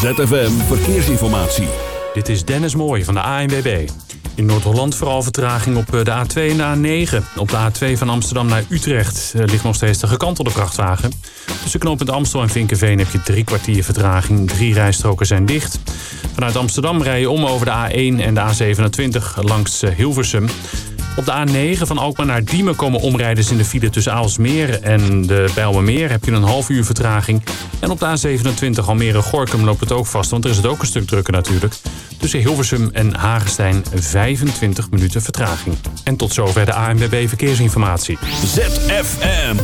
ZFM Verkeersinformatie. Dit is Dennis Mooij van de ANWB. In Noord-Holland vooral vertraging op eh, de A2 en de A9. Op de A2 van Amsterdam naar Utrecht eh, ligt nog steeds de gekantelde vrachtwagen. Tussen knooppunt Amstel en Vinkenveen heb je drie kwartier vertraging. Drie rijstroken zijn dicht. Vanuit Amsterdam rij je om over de A1 en de A27 langs eh, Hilversum. Op de A9 van Alkmaar naar Diemen komen omrijders in de file tussen Aalsmeer en de Bijlmermeer. Heb je een half uur vertraging. En op de A27 Almere-Gorkum loopt het ook vast, want er is het ook een stuk drukker natuurlijk. Tussen Hilversum en Hagestein 25 minuten vertraging. En tot zover de ANWB Verkeersinformatie. ZFM.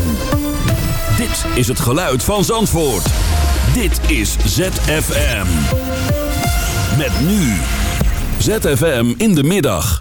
Dit is het geluid van Zandvoort. Dit is ZFM. Met nu. ZFM in de middag.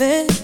Around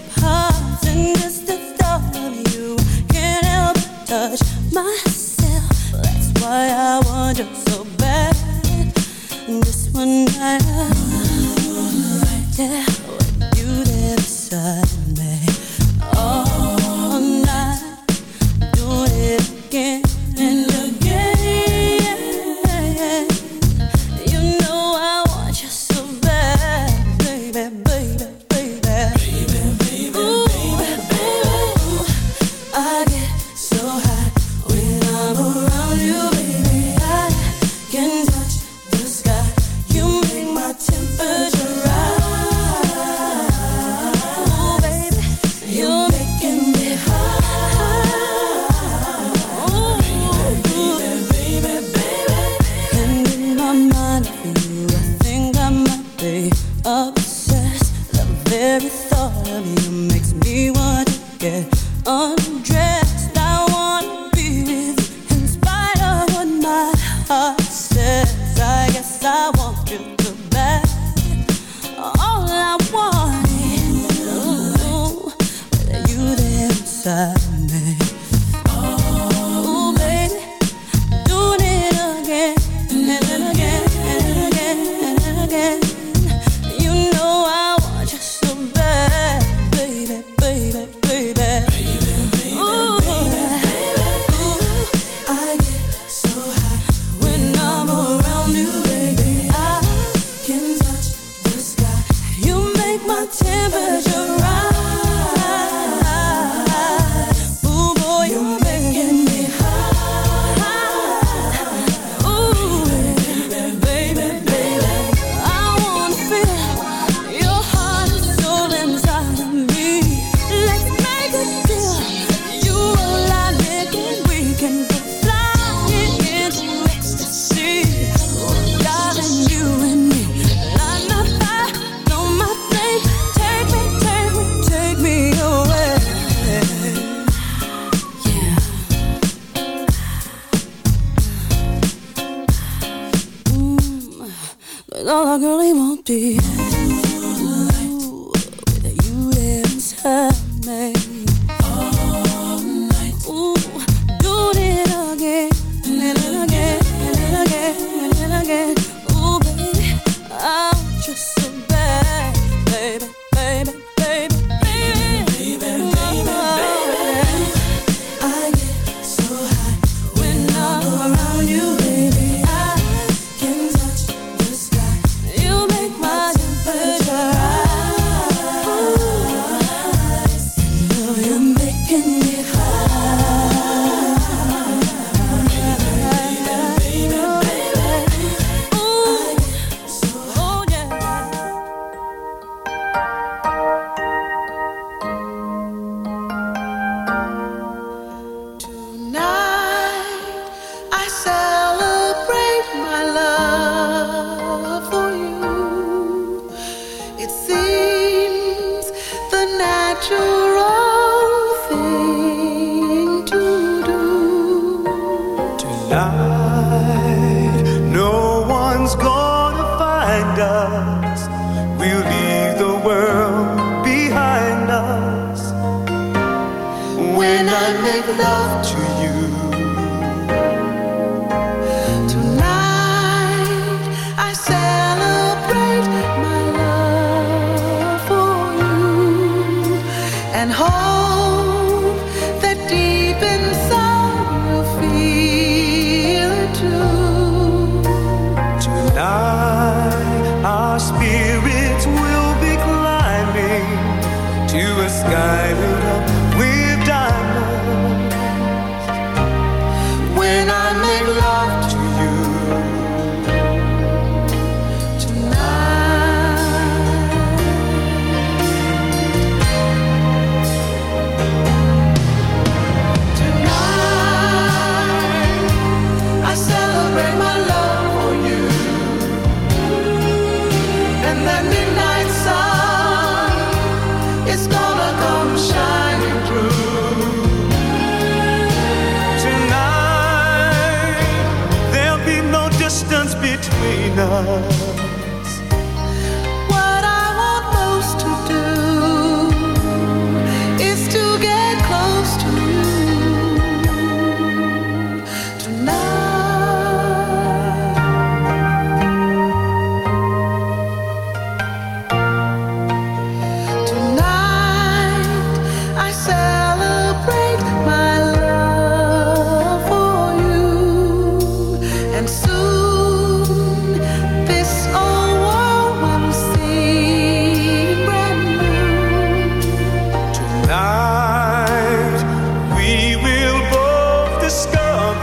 love to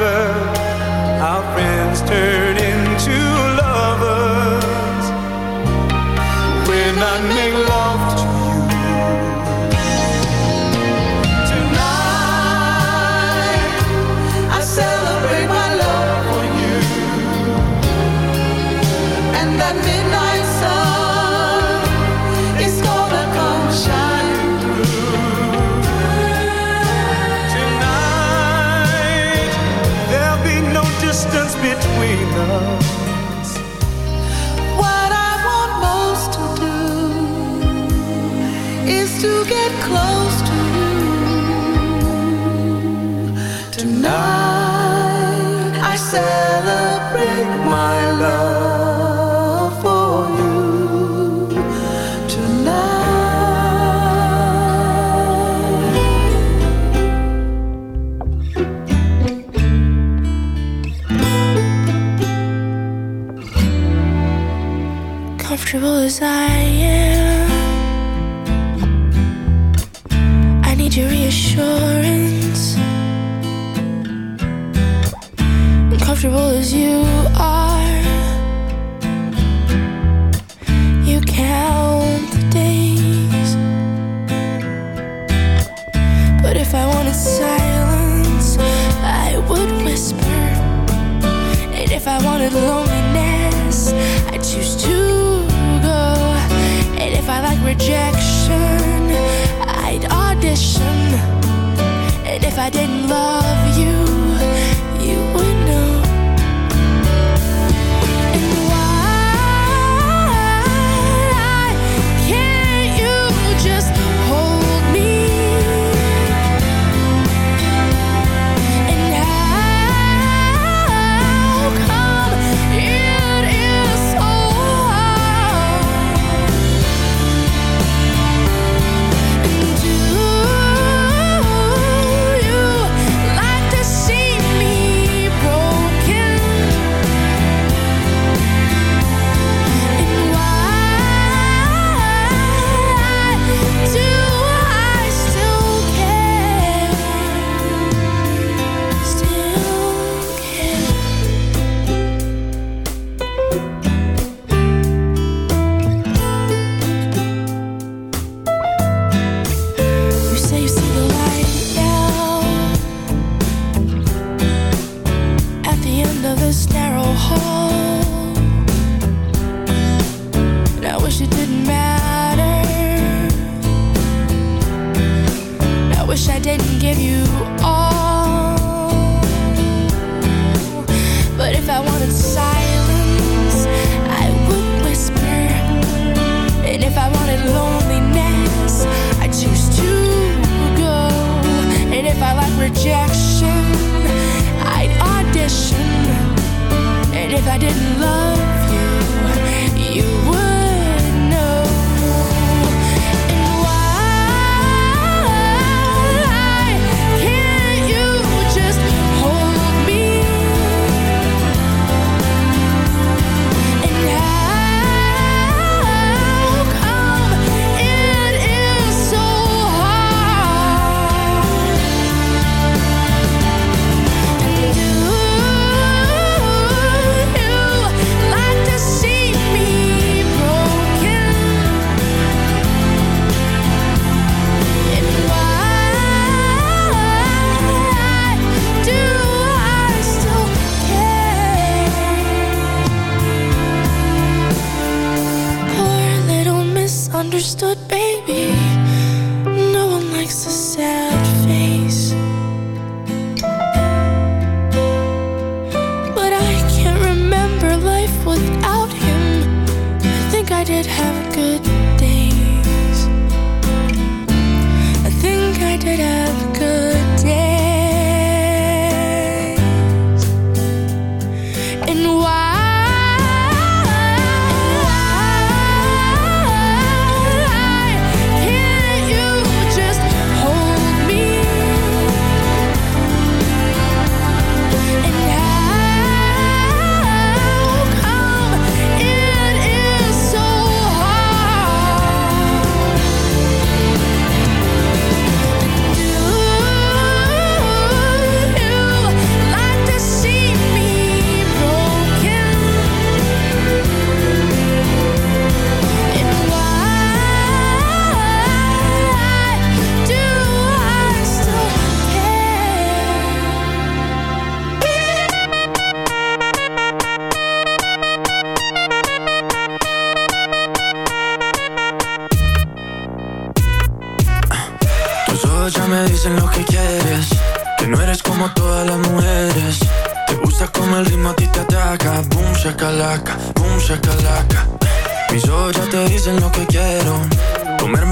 Our friends turn. enough.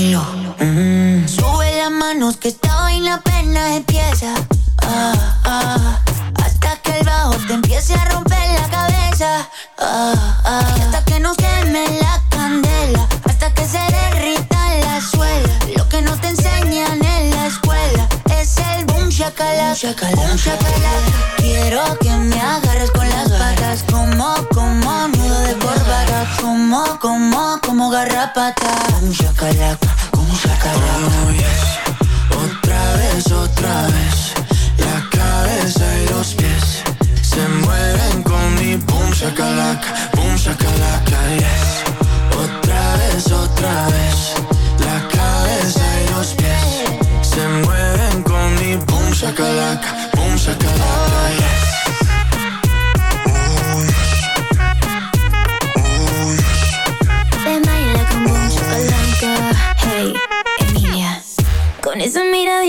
Camilo. Sube las manos que esta vaina apenas empieza. Ah, ah, hasta que el bajo te empiece a romper la cabeza. Ah, ah, y hasta que nos queme la candela. Hasta que se derrita la suela. Lo que no te enseñan en la escuela es el boom shakalaka. Boom shakalaka. Quiero Como, como, como garrapata. Boom shakalaka. Boom shakalaka. Oh, yes. Otra vez, otra vez La cabeza y los pies Se mueven con mi boom shakalaka Boom shakalaka, yes Otra vez, otra vez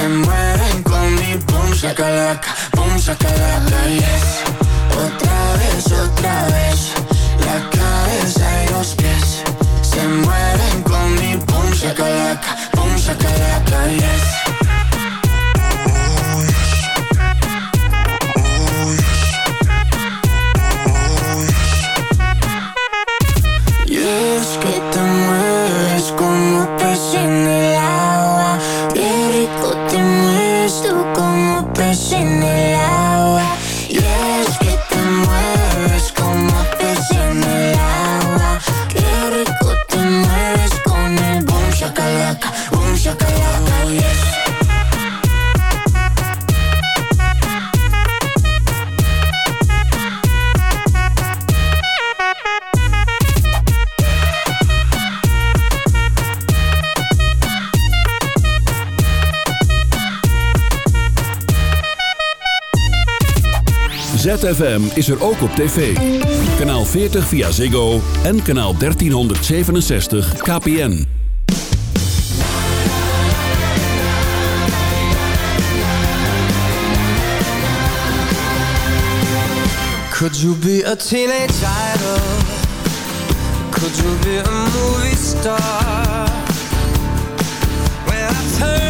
se mueren con mi boom shakalaka, boom shakalaka, yes. Otra vez, otra vez, la cabeza y los pies. Se mueren con mi boom shakalaka, boom shakalaka, yes. ZFM is er ook op tv. Kanaal 40 via Ziggo en kanaal 1367 KPN. Could you be a teenage idol? Could you be a movie star? When I turn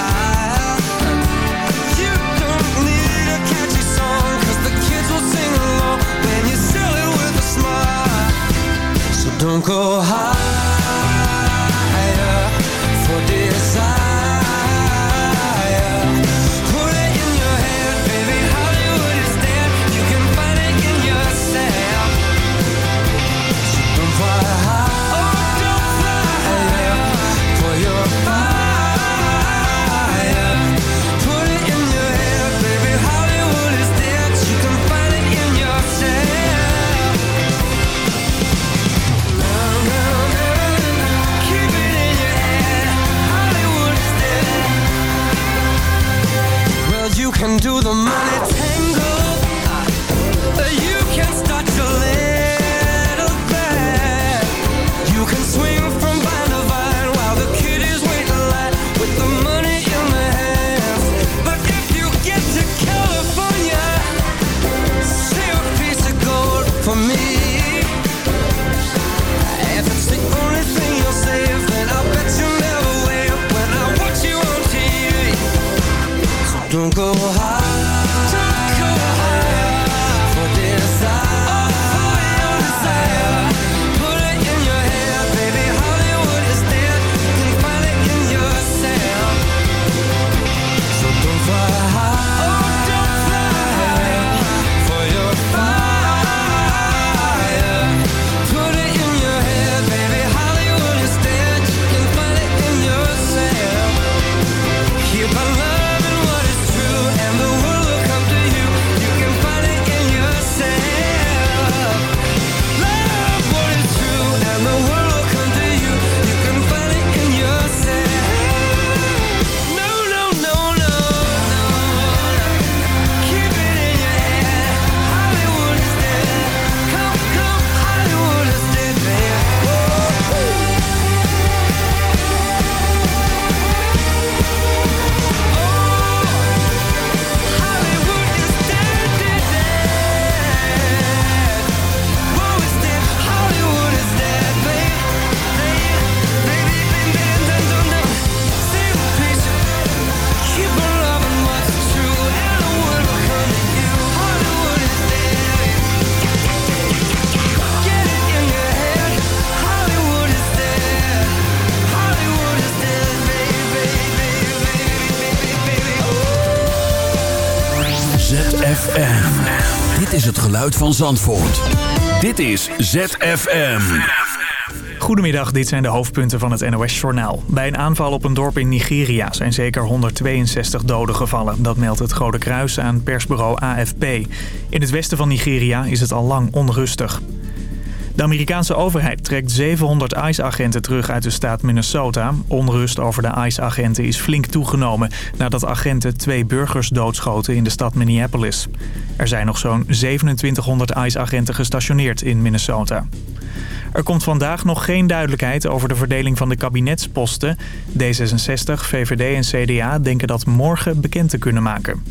Don't go higher for desire. Can do the money geluid van Zandvoort. Dit is ZFM. Goedemiddag, dit zijn de hoofdpunten van het NOS-journaal. Bij een aanval op een dorp in Nigeria zijn zeker 162 doden gevallen. Dat meldt het Rode Kruis aan persbureau AFP. In het westen van Nigeria is het al lang onrustig. De Amerikaanse overheid trekt 700 ICE-agenten terug uit de staat Minnesota. Onrust over de ICE-agenten is flink toegenomen... nadat agenten twee burgers doodschoten in de stad Minneapolis. Er zijn nog zo'n 2700 ICE-agenten gestationeerd in Minnesota. Er komt vandaag nog geen duidelijkheid over de verdeling van de kabinetsposten. D66, VVD en CDA denken dat morgen bekend te kunnen maken.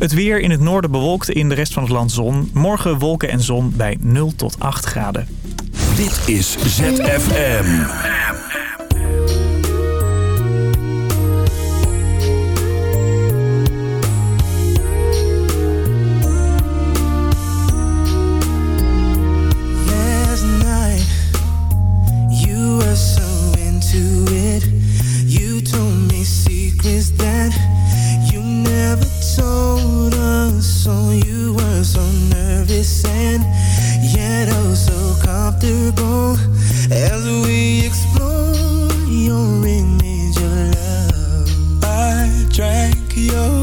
Het weer in het noorden bewolkt, in de rest van het land zon. Morgen wolken en zon bij 0 tot 8 graden. Dit is ZFM. this end, yet oh so comfortable as we explore your image of love. I drank your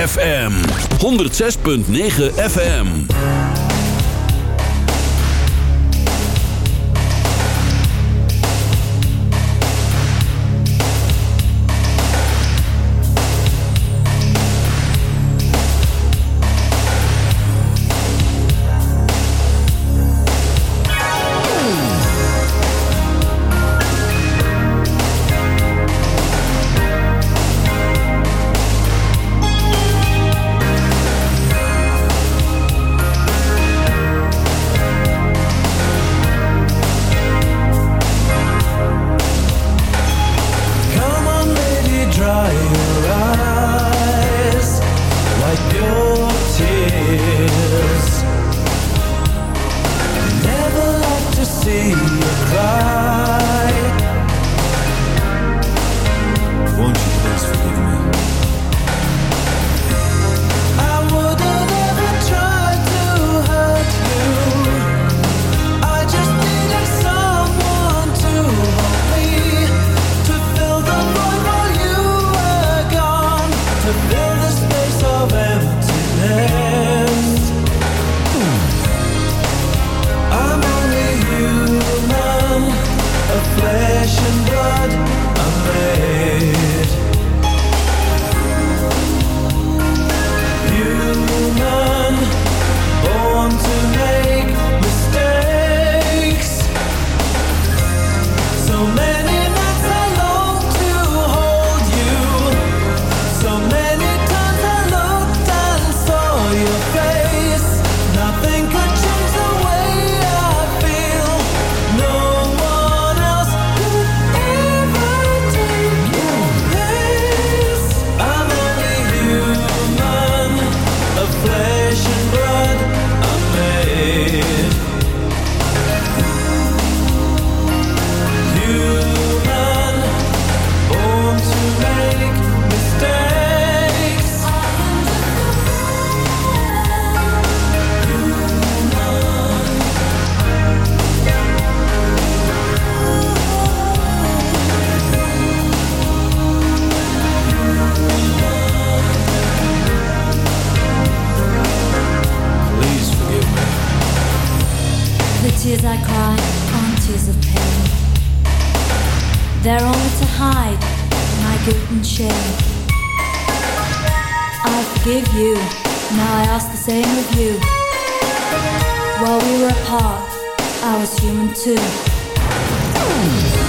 FM 106.9 FM we were apart, I was human too.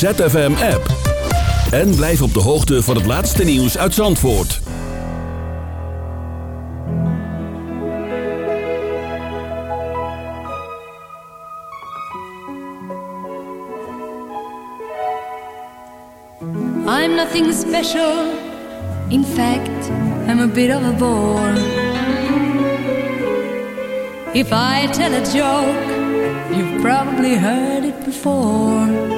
Download de ZFM app. En blijf op de hoogte van het laatste nieuws uit Zandvoort. I'm nothing special. In fact, I'm a bit of a bore. If I tell a joke, you've probably heard it before.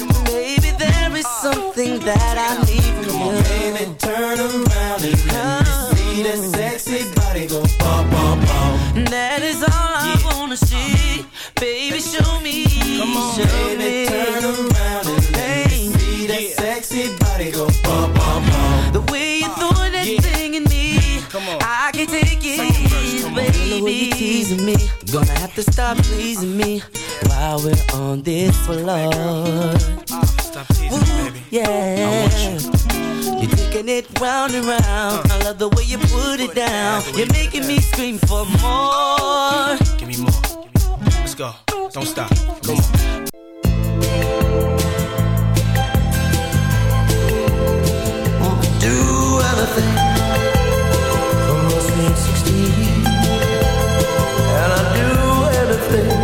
Maybe there is something that I need from Come on, baby, turn around and let me see that sexy body go bum, bum, bum. That is all yeah. I wanna see. Baby, show me. Come on, show baby, me. turn around and let me see that yeah. sexy body go bum, bum, bum. The way you uh, throw that yeah. thing in me, I can take it, baby. The way you teasing me, gonna have to stop pleasing me while we're on this floor. Stop teasing baby. Yeah. You're taking it round and round. Uh. I love the way you put it down. You're making me scream for more. Give me more. Let's go. Don't stop. Come on. Do anything from those 16 and I do anything